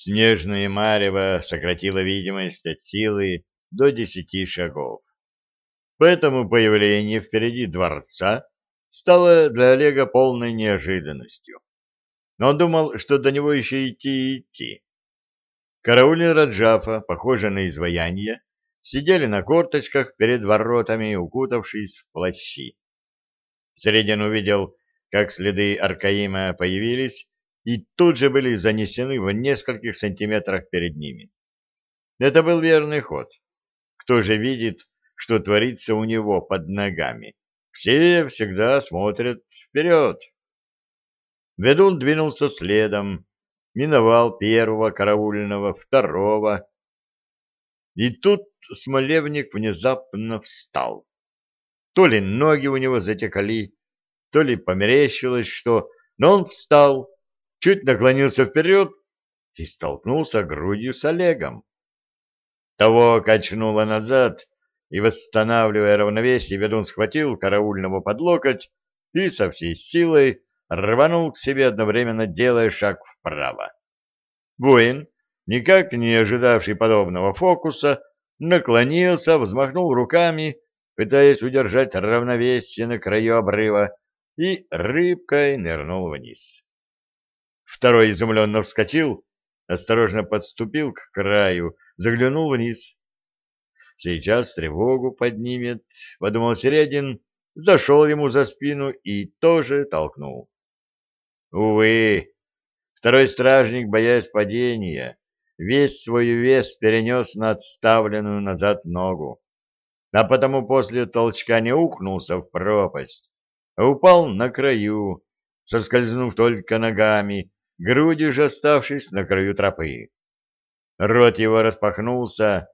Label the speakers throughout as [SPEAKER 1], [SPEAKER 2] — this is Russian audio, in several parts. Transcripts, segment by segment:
[SPEAKER 1] Снежное марево сократило видимость от силы до десяти шагов. Поэтому появление впереди дворца стало для Олега полной неожиданностью. Но он думал, что до него еще идти и идти. Караульный Раджафа, похожий на изваяние, сидели на корточках перед воротами, укутавшись в плащи. Средин увидел, как следы Аркаима появились, и тут же были занесены в нескольких сантиметрах перед ними. Это был верный ход. Кто же видит, что творится у него под ногами? Все всегда смотрят вперед. Ведун двинулся следом, миновал первого караульного, второго. И тут Смолевник внезапно встал. То ли ноги у него затекали, то ли померещилось что, но он встал, чуть наклонился вперед и столкнулся грудью с Олегом. Того качнуло назад, и, восстанавливая равновесие, ведун схватил караульного под локоть и со всей силой рванул к себе, одновременно делая шаг вправо. Воин, никак не ожидавший подобного фокуса, наклонился, взмахнул руками, пытаясь удержать равновесие на краю обрыва, и рыбкой нырнул вниз. Второй изумленно вскочил, осторожно подступил к краю, заглянул вниз. Сейчас тревогу поднимет, подумал Середин, зашел ему за спину и тоже толкнул. Увы, второй стражник, боясь падения, весь свой вес перенес на отставленную назад ногу, а потому после толчка не ухнулся в пропасть, а упал на краю, соскользнув только ногами, грудью же оставшись на краю тропы. Рот его распахнулся,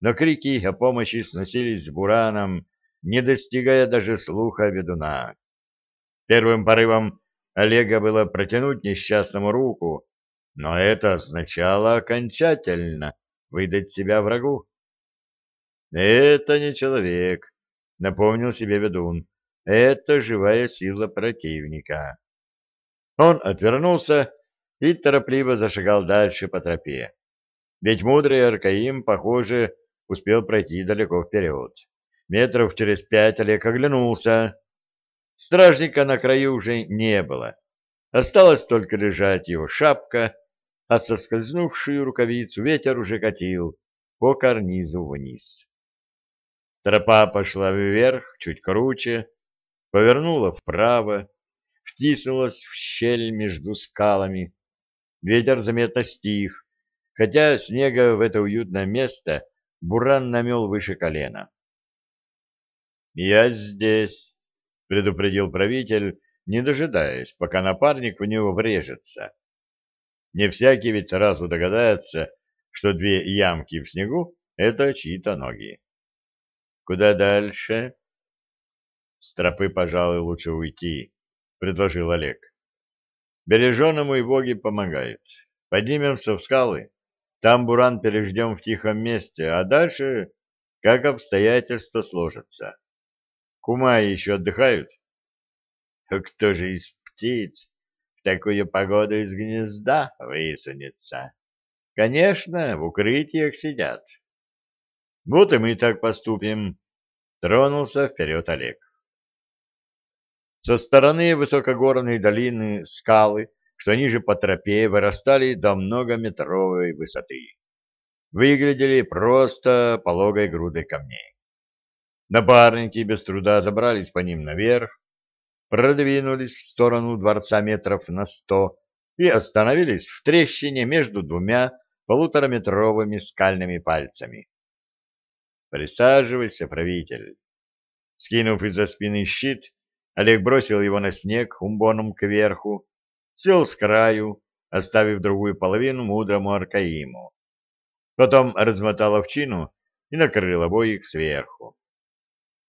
[SPEAKER 1] но крики о помощи сносились бураном, не достигая даже слуха ведуна. Первым порывом Олега было протянуть несчастному руку, но это означало окончательно выдать себя врагу. «Это не человек», — напомнил себе ведун, — «это живая сила противника». Он отвернулся и торопливо зашагал дальше по тропе. Ведь мудрый Аркаим, похоже, успел пройти далеко вперед. Метров через пять Олег оглянулся. Стражника на краю уже не было. Осталось только лежать его шапка, а соскользнувшую рукавицу ветер уже катил по карнизу вниз. Тропа пошла вверх, чуть круче, повернула вправо, втиснулась в щель между скалами. Ветер заметно стих, хотя снега в это уютное место Буран намел выше колена. «Я здесь», — предупредил правитель, не дожидаясь, пока напарник в него врежется. Не всякий ведь сразу догадается, что две ямки в снегу — это чьи-то ноги. Куда дальше? С тропы, пожалуй, лучше уйти, — предложил Олег. Береженному и боги помогают. Поднимемся в скалы. Там буран переждем в тихом месте, а дальше как обстоятельства сложатся. Кума еще отдыхают? Кто же из птиц в такую погоду из гнезда высунется? Конечно, в укрытиях сидят. Вот и мы так поступим. Тронулся вперед Олег. Со стороны высокогорной долины скалы, что ниже по тропе, вырастали до многометровой высоты. Выглядели просто пологой грудой камней. Напарники без труда забрались по ним наверх, продвинулись в сторону дворца метров на сто и остановились в трещине между двумя полутораметровыми скальными пальцами. «Присаживайся, правитель». Скинув из-за спины щит, Олег бросил его на снег умбоном кверху, сел с краю, оставив другую половину мудрому Аркаиму. Потом размотал овчину и накрыл обоих сверху.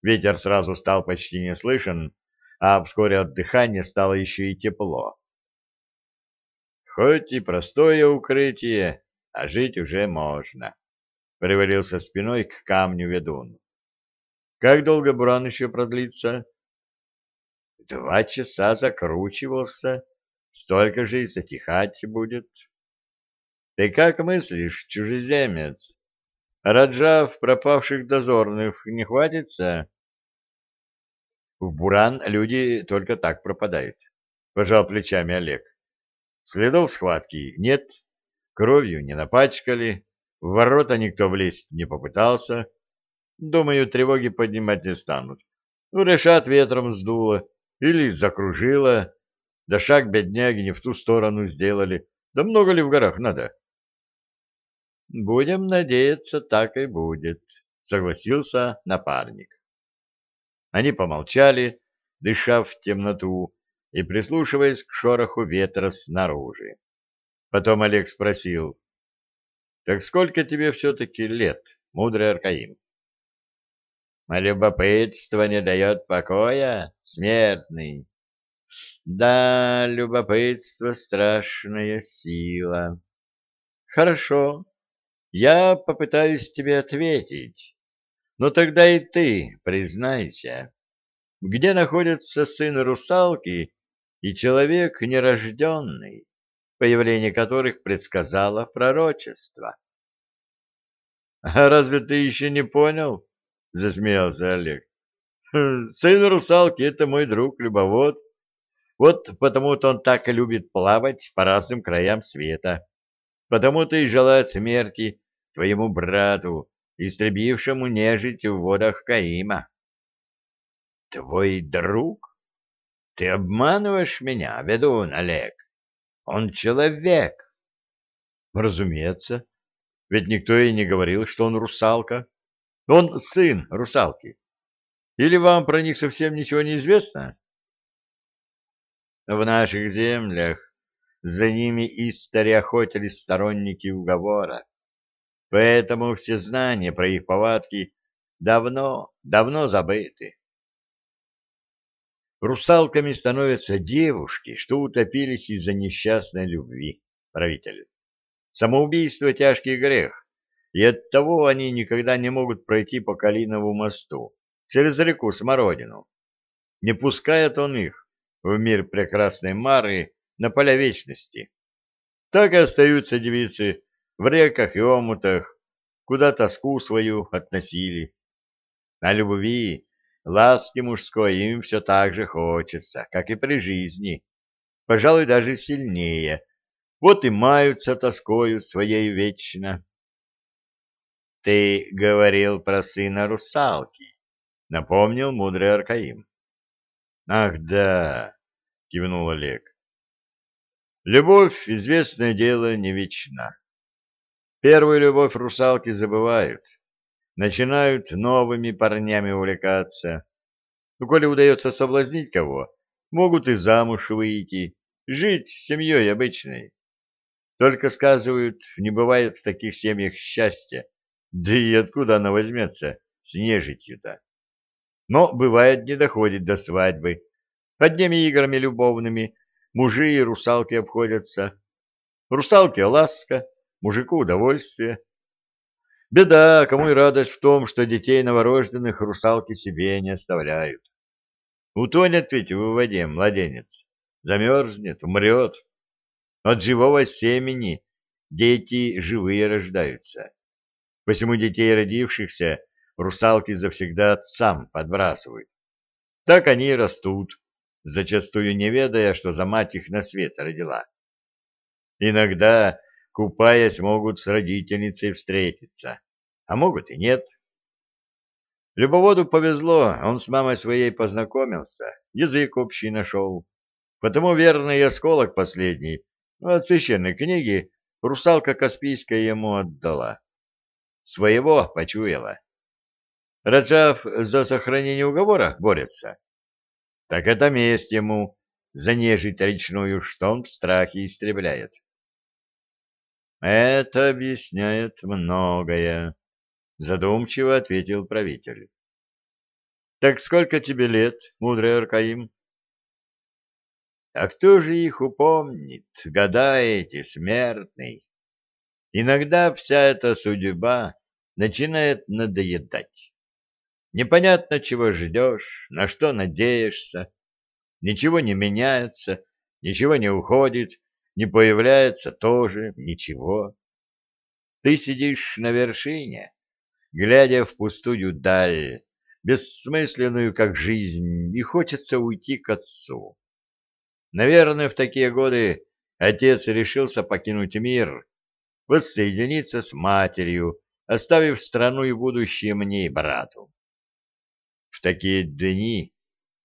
[SPEAKER 1] Ветер сразу стал почти не слышен, а вскоре от дыхания стало еще и тепло. Хоть и простое укрытие, а жить уже можно привалился спиной к камню ведун. Как долго буран еще продлится? Два часа закручивался, столько же и затихать будет. Ты как мыслишь, чужеземец? Раджав пропавших дозорных не хватится? В Буран люди только так пропадают, пожал плечами Олег. Следов схватки нет, кровью не напачкали, в ворота никто влезть не попытался. Думаю, тревоги поднимать не станут. Ну, решат, ветром сдуло или закружило, да шаг бедняги не в ту сторону сделали. Да много ли в горах надо? Будем надеяться, так и будет, согласился напарник. Они помолчали, дыша в темноту и прислушиваясь к шороху ветра снаружи. Потом Олег спросил, «Так сколько тебе все-таки лет, мудрый Аркаим?» «А любопытство не дает покоя, смертный?» «Да, любопытство — страшная сила». «Хорошо, я попытаюсь тебе ответить, но тогда и ты признайся, где находится сын русалки и человек нерожденный, появление которых предсказало пророчество. — А разве ты еще не понял? — засмеялся Олег. «Хм, — Сын русалки — это мой друг-любовод. Вот потому-то он так и любит плавать по разным краям света. Потому-то и желает смерти твоему брату, истребившему нежить в водах Каима. — Твой друг? Ты обманываешь меня, ведун Олег? Он человек. Разумеется. Ведь никто и не говорил, что он русалка. Он сын русалки. Или вам про них совсем ничего не известно? В наших землях за ними истори охотились сторонники уговора. Поэтому все знания про их повадки давно, давно забыты. Русалками становятся девушки, что утопились из-за несчастной любви, правитель. Самоубийство — тяжкий грех, и оттого они никогда не могут пройти по Калинову мосту через реку Смородину. Не пускает он их в мир прекрасной Мары на поля вечности. Так и остаются девицы в реках и омутах, куда тоску свою относили. На любви Ласки мужской им все так же хочется, как и при жизни. Пожалуй, даже сильнее. Вот и маются тоскою своей вечно. — Ты говорил про сына русалки, — напомнил мудрый Аркаим. — Ах, да, — кивнул Олег. — Любовь, известное дело, не вечна. Первую любовь русалки забывают начинают новыми парнями увлекаться. Ну, коли удается соблазнить кого, могут и замуж выйти, жить семьей обычной. Только, сказывают, не бывает в таких семьях счастья, да и откуда оно возьмется с нежитью-то. Но, бывает, не доходит до свадьбы. Одними играми любовными мужи и русалки обходятся. Русалке ласка, мужику удовольствие, Беда, кому и радость в том, что детей новорожденных русалки себе не оставляют. Утонет ведь в воде младенец, замерзнет, умрет. От живого семени дети живые рождаются. Посему детей родившихся русалки завсегда отцам подбрасывают. Так они и растут, зачастую не ведая, что за мать их на свет родила. Иногда купаясь, могут с родительницей встретиться, а могут и нет. Любоводу повезло, он с мамой своей познакомился, язык общий нашел. Потому верный осколок последний, ну, от священной книги, русалка Каспийская ему отдала. Своего почуяла. Раджав за сохранение уговора борется. Так это месть ему за нежить речную, что он в страхе истребляет. Это объясняет многое, задумчиво ответил правитель. Так сколько тебе лет, мудрый Аркаим? А кто же их упомнит, года эти, смертный? Иногда вся эта судьба начинает надоедать. Непонятно, чего ждешь, на что надеешься. Ничего не меняется, ничего не уходит, не появляется тоже ничего. Ты сидишь на вершине, глядя в пустую даль, бессмысленную, как жизнь, и хочется уйти к отцу. Наверное, в такие годы отец решился покинуть мир, воссоединиться с матерью, оставив страну и будущее мне и брату. В такие дни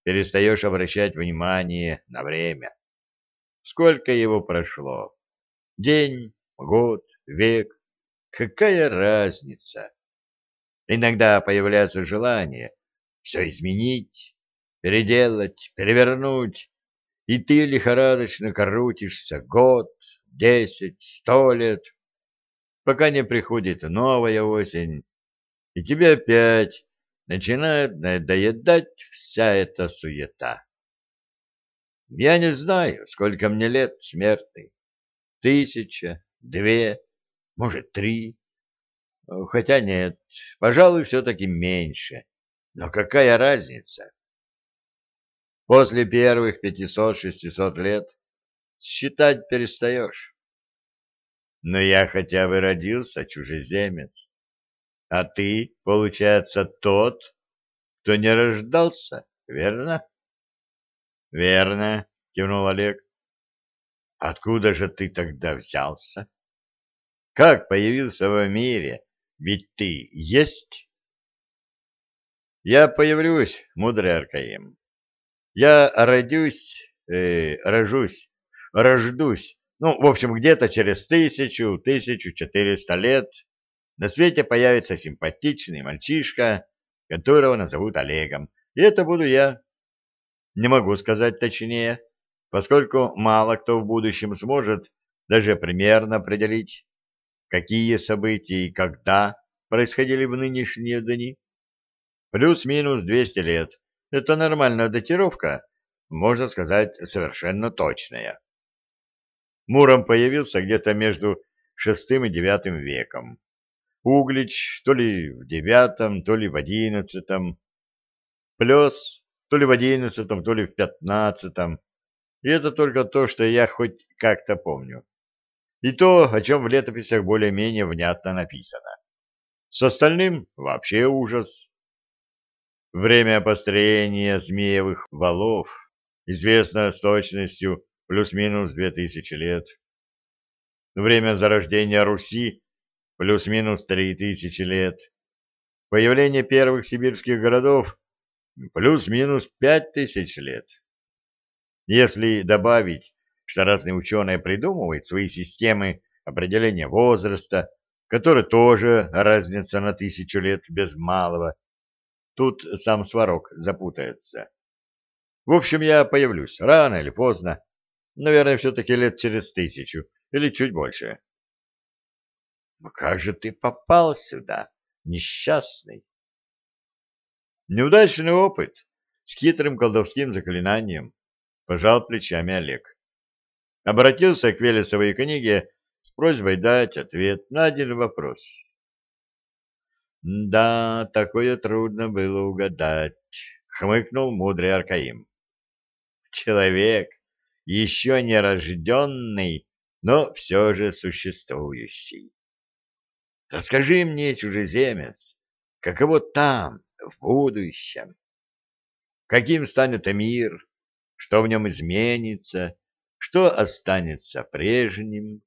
[SPEAKER 1] перестаешь обращать внимание на время. Сколько его прошло? День, год, век? Какая разница? Иногда появляется желание все изменить, переделать, перевернуть, и ты лихорадочно крутишься год, десять, сто лет, пока не приходит новая осень, и тебе опять начинает надоедать вся эта суета. Я не знаю, сколько мне лет, смертный. Тысяча, две, может, три. Хотя нет, пожалуй, все-таки меньше. Но какая разница? После первых пятисот-шестисот лет считать перестаешь. Но я хотя бы родился чужеземец. А ты, получается, тот, кто не рождался, верно? Верно, кивнул Олег. Откуда же ты тогда взялся? Как появился в мире? Ведь ты есть? Я появлюсь, мудрый Аркаим. Я родюсь, э, рожусь, рождусь, ну, в общем, где-то через тысячу, тысячу четыреста лет на свете появится симпатичный мальчишка, которого назовут Олегом, и это буду я. Не могу сказать точнее, поскольку мало кто в будущем сможет даже примерно определить, какие события и когда происходили в нынешние дни. Плюс-минус 200 лет. Это нормальная датировка, можно сказать, совершенно точная. Муром появился где-то между шестым и девятым веком. Углич то ли в девятом, то ли в одиннадцатом. Плес то ли в одиннадцатом, то ли в пятнадцатом. И это только то, что я хоть как-то помню. И то, о чем в летописях более-менее внятно написано. С остальным вообще ужас. Время построения змеевых валов известно с точностью плюс-минус две тысячи лет. Время зарождения Руси плюс-минус три тысячи лет. Появление первых сибирских городов плюс-минус пять тысяч лет. Если добавить, что разные ученые придумывают свои системы определения возраста, которые тоже разница на тысячу лет без малого, тут сам сварок запутается. В общем, я появлюсь рано или поздно, наверное, все-таки лет через тысячу или чуть больше. Но как же ты попал сюда, несчастный? Неудачный опыт с хитрым колдовским заклинанием, пожал плечами Олег. Обратился к Велесовой книге с просьбой дать ответ на один вопрос. Да, такое трудно было угадать, хмыкнул мудрый Аркаим. Человек, еще не рожденный, но все же существующий. Расскажи мне, чужеземец, каково там, в будущем? Каким станет мир? Что в нем изменится? Что останется прежним?